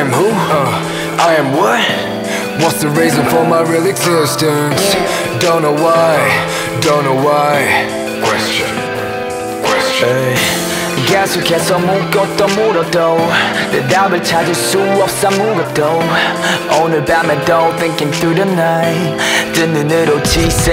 am who? Uh, I am what? What's the reason for my real existence? Don't know why, don't know why. Question. Question. Hey. 계속해서 묻고또 물어도 대답을 찾을 수 없어 아무것도 오늘 밤에도 thinking through the night 뜬 눈으로 지새